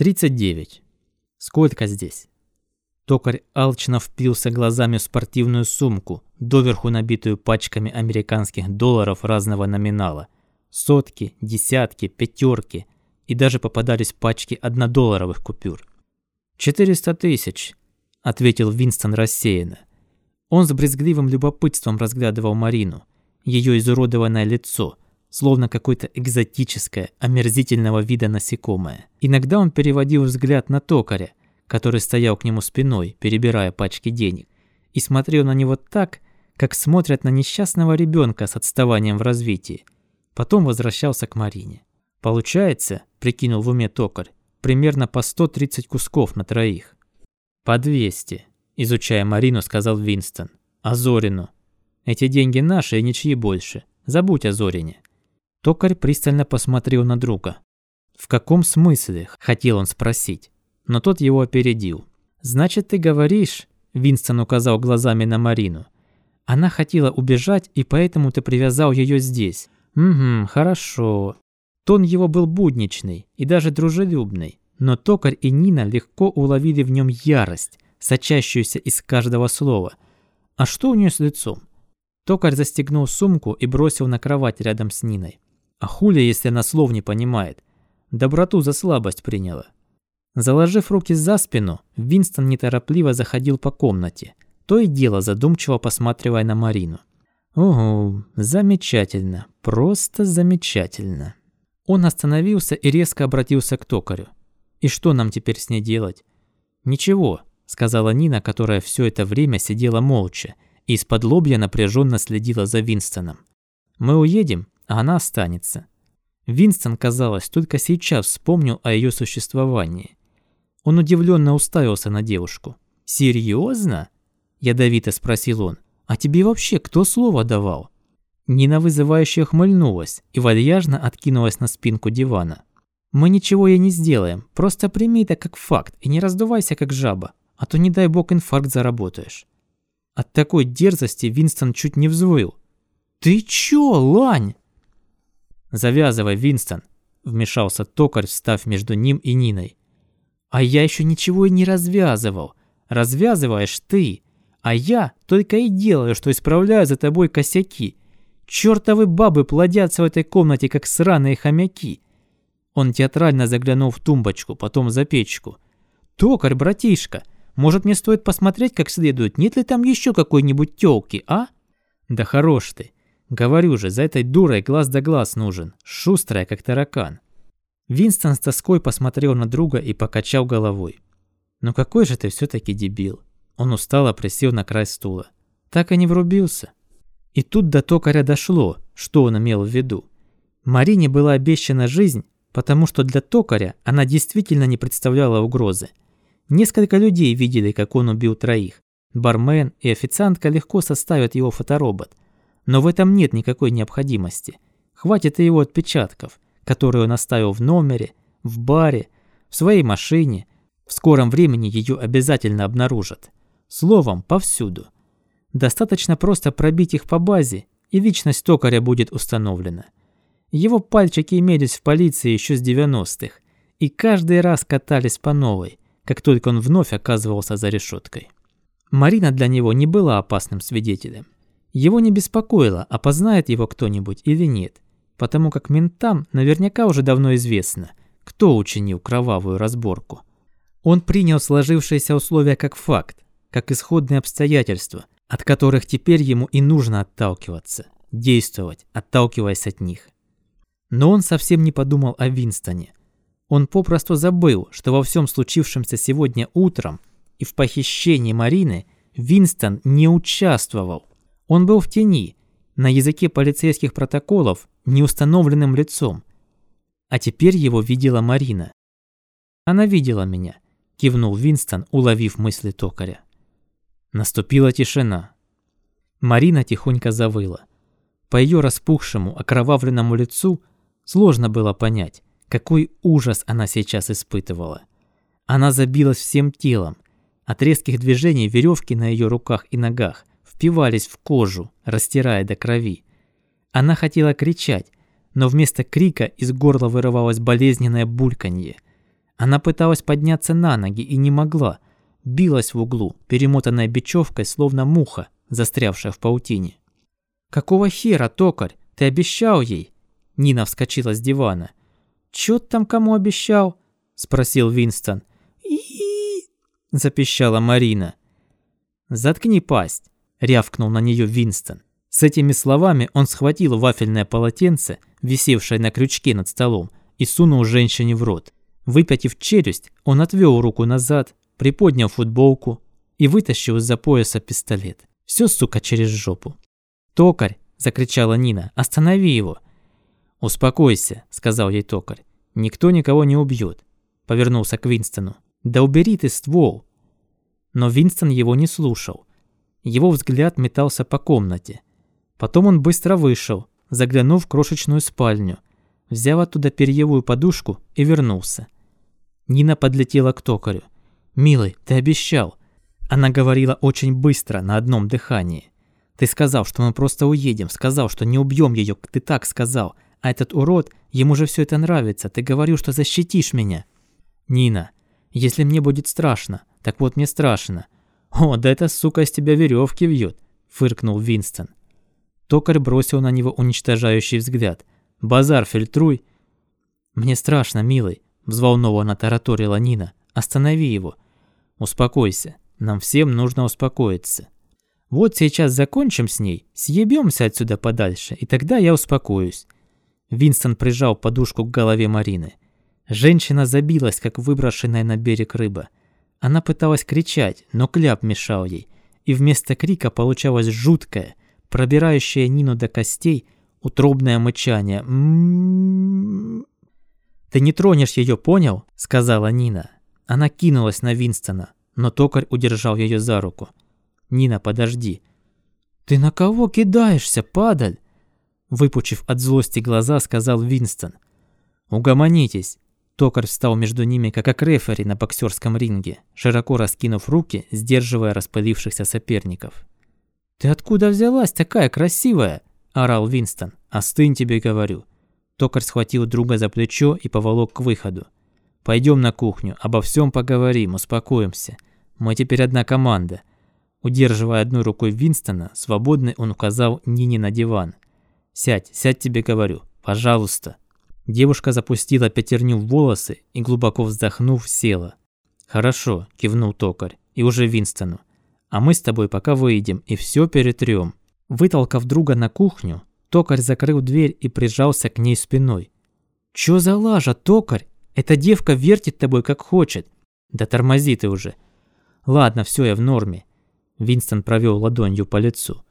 39. Сколько здесь? Токарь алчно впился глазами в спортивную сумку, доверху набитую пачками американских долларов разного номинала. Сотки, десятки, пятерки и даже попадались пачки однодолларовых купюр. «Четыреста тысяч», — ответил Винстон рассеянно. Он с брезгливым любопытством разглядывал Марину, ее изуродованное лицо, словно какое-то экзотическое, омерзительного вида насекомое. Иногда он переводил взгляд на токаря, который стоял к нему спиной, перебирая пачки денег, и смотрел на него так, как смотрят на несчастного ребенка с отставанием в развитии. Потом возвращался к Марине. «Получается, — прикинул в уме токарь, — примерно по 130 кусков на троих». «По 200», — изучая Марину, сказал Винстон. «А Зорину? Эти деньги наши и ничьи больше. Забудь о Зорине». Токарь пристально посмотрел на друга. «В каком смысле?» – хотел он спросить, но тот его опередил. «Значит, ты говоришь...» – Винстон указал глазами на Марину. «Она хотела убежать, и поэтому ты привязал ее здесь». «Угу, хорошо». Тон его был будничный и даже дружелюбный, но Токарь и Нина легко уловили в нем ярость, сочащуюся из каждого слова. А что у нее с лицом? Токарь застегнул сумку и бросил на кровать рядом с Ниной. А хули, если она слов не понимает? Доброту за слабость приняла. Заложив руки за спину, Винстон неторопливо заходил по комнате, то и дело задумчиво посматривая на Марину. Ого, замечательно, просто замечательно. Он остановился и резко обратился к токарю. «И что нам теперь с ней делать?» «Ничего», — сказала Нина, которая все это время сидела молча и из-под лобья напряженно следила за Винстоном. «Мы уедем, а она останется. Винстон, казалось, только сейчас вспомнил о ее существовании. Он удивленно уставился на девушку. «Серьезно?» – ядовито спросил он. «А тебе вообще кто слово давал?» Нина вызывающе хмыльнулась и вальяжно откинулась на спинку дивана. «Мы ничего ей не сделаем, просто прими это как факт и не раздувайся как жаба, а то не дай бог инфаркт заработаешь». От такой дерзости Винстон чуть не взвыл. «Ты чё, Лань?» «Завязывай, Винстон», – вмешался токарь, встав между ним и Ниной. «А я еще ничего и не развязывал. Развязываешь ты, а я только и делаю, что исправляю за тобой косяки. Чёртовы бабы плодятся в этой комнате, как сраные хомяки». Он театрально заглянул в тумбочку, потом за печку. «Токарь, братишка, может мне стоит посмотреть как следует, нет ли там еще какой-нибудь тёлки, а?» «Да хорош ты. Говорю же, за этой дурой глаз да глаз нужен, шустрая, как таракан. Винстон с тоской посмотрел на друга и покачал головой. «Ну какой же ты все-таки дебил!» Он устало присел на край стула. Так и не врубился. И тут до токаря дошло, что он имел в виду. Марине была обещана жизнь, потому что для токаря она действительно не представляла угрозы. Несколько людей видели, как он убил троих. Бармен и официантка легко составят его фоторобот. Но в этом нет никакой необходимости. Хватит и его отпечатков, которые он оставил в номере, в баре, в своей машине. В скором времени ее обязательно обнаружат. Словом, повсюду. Достаточно просто пробить их по базе, и личность токаря будет установлена. Его пальчики имелись в полиции еще с 90-х, и каждый раз катались по новой, как только он вновь оказывался за решеткой. Марина для него не была опасным свидетелем. Его не беспокоило, опознает его кто-нибудь или нет, потому как ментам наверняка уже давно известно, кто учинил кровавую разборку. Он принял сложившиеся условия как факт, как исходные обстоятельства, от которых теперь ему и нужно отталкиваться, действовать, отталкиваясь от них. Но он совсем не подумал о Винстоне. Он попросту забыл, что во всем случившемся сегодня утром и в похищении Марины Винстон не участвовал. Он был в тени, на языке полицейских протоколов, неустановленным лицом. А теперь его видела Марина. «Она видела меня», – кивнул Винстон, уловив мысли токаря. Наступила тишина. Марина тихонько завыла. По ее распухшему, окровавленному лицу сложно было понять, какой ужас она сейчас испытывала. Она забилась всем телом. От резких движений веревки на ее руках и ногах впивались в кожу, растирая до крови. Она хотела кричать, но вместо крика из горла вырывалось болезненное бульканье. Она пыталась подняться на ноги и не могла. Билась в углу, перемотанная бечевкой, словно муха, застрявшая в паутине. «Какого хера, токарь? Ты обещал ей?» Нина вскочила с дивана. «Чё там кому обещал?» – спросил Винстон. и запищала Марина. «Заткни пасть!» – рявкнул на нее Винстон. С этими словами он схватил вафельное полотенце, висевшее на крючке над столом, и сунул женщине в рот. Выпятив челюсть, он отвел руку назад, приподнял футболку и вытащил из-за пояса пистолет. Все, сука, через жопу. «Токарь!» – закричала Нина. «Останови его!» «Успокойся», – сказал ей токарь. «Никто никого не убьет», – повернулся к Винстону. «Да убери ты ствол!» Но Винстон его не слушал. Его взгляд метался по комнате. Потом он быстро вышел, заглянув в крошечную спальню, взял оттуда перьевую подушку и вернулся. Нина подлетела к токарю. «Милый, ты обещал». Она говорила очень быстро, на одном дыхании. «Ты сказал, что мы просто уедем, сказал, что не убьем ее, ты так сказал. А этот урод, ему же все это нравится, ты говорил, что защитишь меня». «Нина, если мне будет страшно, так вот мне страшно». «О, да эта сука из тебя веревки вьет», – фыркнул Винстон. Токарь бросил на него уничтожающий взгляд. «Базар фильтруй». «Мне страшно, милый», Взволнованно тараторила Нина. «Останови его. Успокойся. Нам всем нужно успокоиться. Вот сейчас закончим с ней, съебемся отсюда подальше, и тогда я успокоюсь». Винстон прижал подушку к голове Марины. Женщина забилась, как выброшенная на берег рыба. Она пыталась кричать, но кляп мешал ей, и вместо крика получалось жуткое, пробирающее Нину до костей, утробное мычание. «Ты не тронешь ее, понял?» – сказала Нина. Она кинулась на Винстона, но токарь удержал ее за руку. «Нина, подожди». «Ты на кого кидаешься, падаль?» Выпучив от злости глаза, сказал Винстон. «Угомонитесь». Токарь встал между ними, как рефери на боксерском ринге, широко раскинув руки, сдерживая распылившихся соперников. «Ты откуда взялась такая красивая?» – орал Винстон. «Остынь тебе, говорю. Токарь схватил друга за плечо и поволок к выходу. «Пойдем на кухню, обо всем поговорим, успокоимся. Мы теперь одна команда». Удерживая одной рукой Винстона, свободный он указал Нине на диван. «Сядь, сядь тебе говорю, пожалуйста». Девушка запустила пятерню в волосы и, глубоко вздохнув, села. «Хорошо», – кивнул токарь, и уже Винстону. «А мы с тобой пока выйдем и все перетрем». Вытолкав друга на кухню, Токарь закрыл дверь и прижался к ней спиной. «Чё за лажа, токарь? Эта девка вертит тобой как хочет. Да тормози ты уже. Ладно, все, я в норме». Винстон провел ладонью по лицу.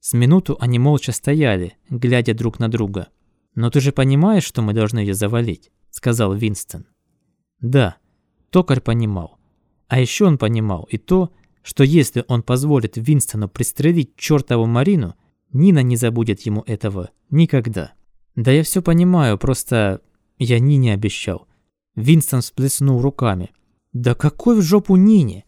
С минуту они молча стояли, глядя друг на друга. «Но ты же понимаешь, что мы должны ее завалить?» – сказал Винстон. «Да, токарь понимал. А еще он понимал и то, что если он позволит Винстону пристрелить чертову Марину, Нина не забудет ему этого никогда. Да я все понимаю, просто я Нине обещал. Винстон всплеснул руками. Да какой в жопу Нине?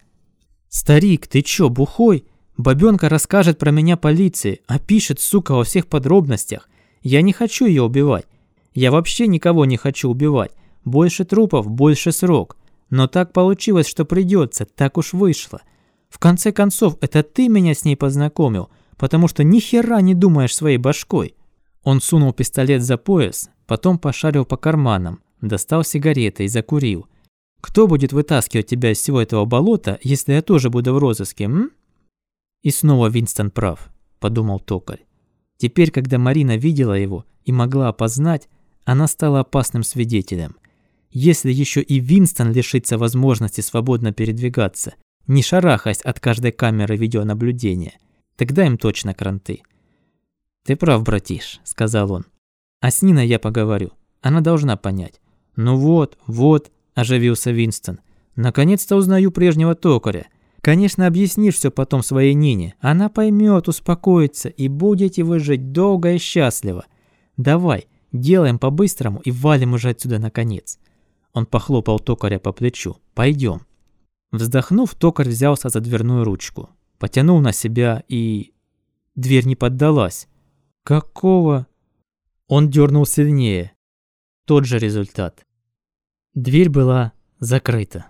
Старик, ты чё, бухой? Бабёнка расскажет про меня полиции, опишет, сука, во всех подробностях. Я не хочу ее убивать. Я вообще никого не хочу убивать. Больше трупов, больше срок. Но так получилось, что придется, так уж вышло. В конце концов, это ты меня с ней познакомил – потому что ни хера не думаешь своей башкой. Он сунул пистолет за пояс, потом пошарил по карманам, достал сигареты и закурил. Кто будет вытаскивать тебя из всего этого болота, если я тоже буду в розыске, м? И снова Винстон прав, подумал токарь. Теперь, когда Марина видела его и могла опознать, она стала опасным свидетелем. Если еще и Винстон лишится возможности свободно передвигаться, не шарахаясь от каждой камеры видеонаблюдения, Тогда им точно кранты. «Ты прав, братиш», — сказал он. «А с Ниной я поговорю. Она должна понять». «Ну вот, вот», – оживился Винстон. «Наконец-то узнаю прежнего токаря. Конечно, объяснишь все потом своей Нине. Она поймет, успокоится, и будете вы жить долго и счастливо. Давай, делаем по-быстрому и валим уже отсюда наконец». Он похлопал токаря по плечу. «Пойдем». Вздохнув, токарь взялся за дверную ручку потянул на себя и... Дверь не поддалась. Какого? Он дернул сильнее. Тот же результат. Дверь была Закрыто.